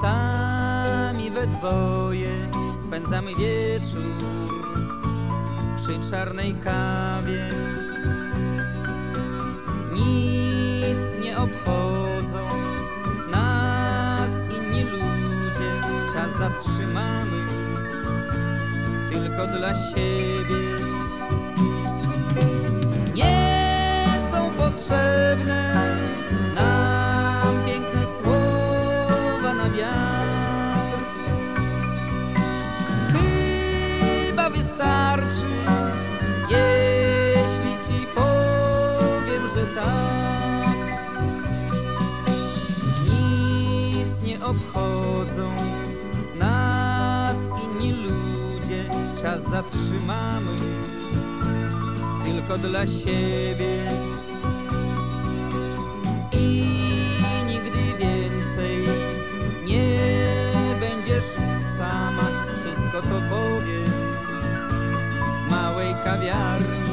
Sami we dwoje spędzamy wieczór przy czarnej kawie. Nic nie obchodzą nas inni ludzie, czas zatrzymamy tylko dla siebie. Tak. Nic nie obchodzą nas inni ludzie, czas zatrzymamy tylko dla siebie. I nigdy więcej nie będziesz sama, wszystko to powiem w małej kawiarni.